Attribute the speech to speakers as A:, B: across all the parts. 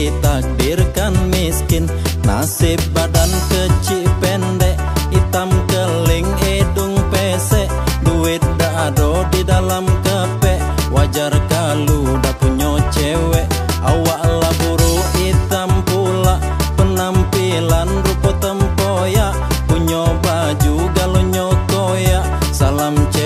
A: ditakdirkan miskin. Nasib badan kecil pendek Hitam keling hidung pesek. Duit dado di dalam kepek. Wajar kalau dah punya cewek. Awak lah buru hitam pula Penampilan rupa tempoyak. Punya baju galonyo koyak Salam cewek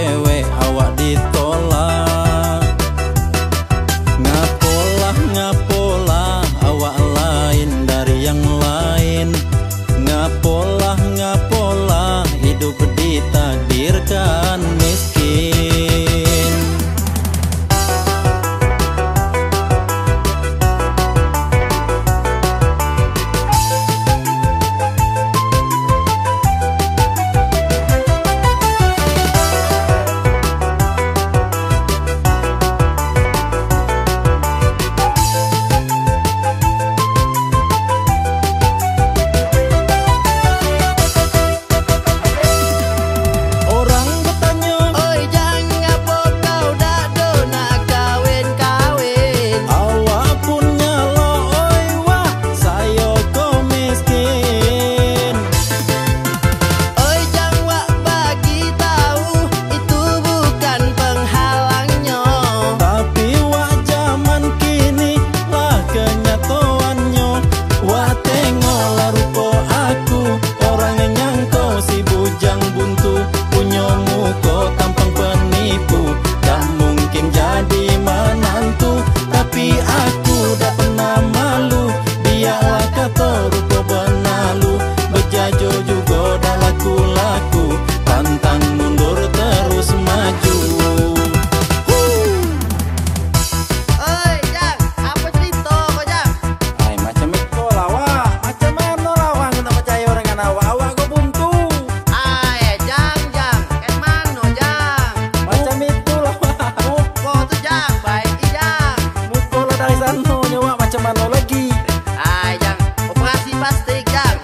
B: mano
A: lagi?
B: Ah, Ayang, operasi pasti kan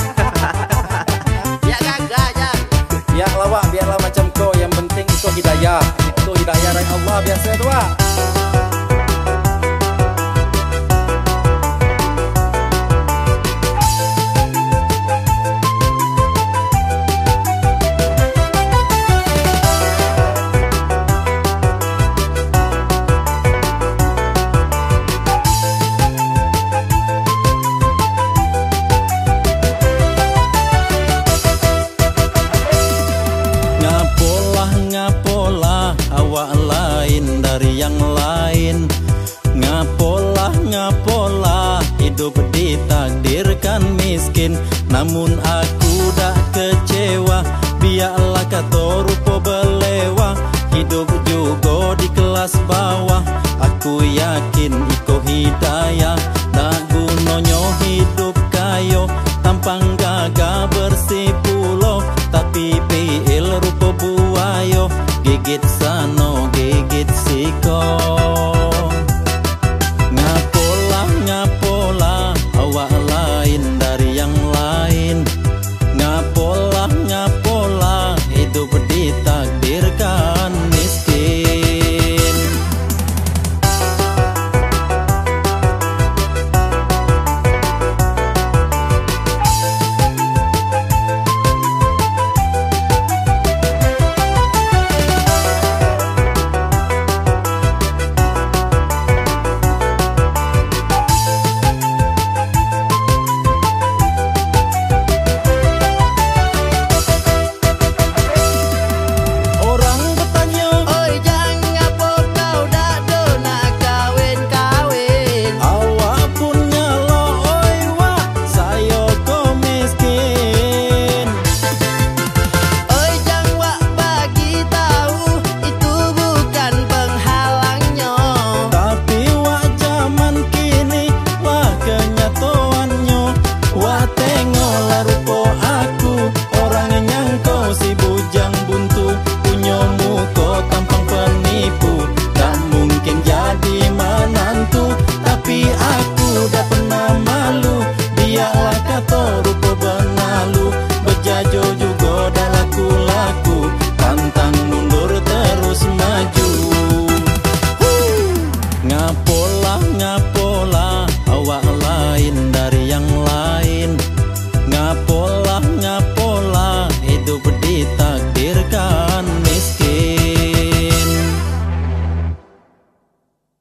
B: Biar gagal
A: yang Biar lawak, biarlah macam kau. Yang penting itu hidayah. Itu hidayah dari Allah biasa tuak miskin Namun aku dah kecewa. Biarlah kata rupa belewa Hidup juga di kelas bawah. Aku yakin iko hidayah Tak gunonyo hidup kayo Tampang gagah bersih pulau Tapi piil rupa buayo Gigit sano gigit siko.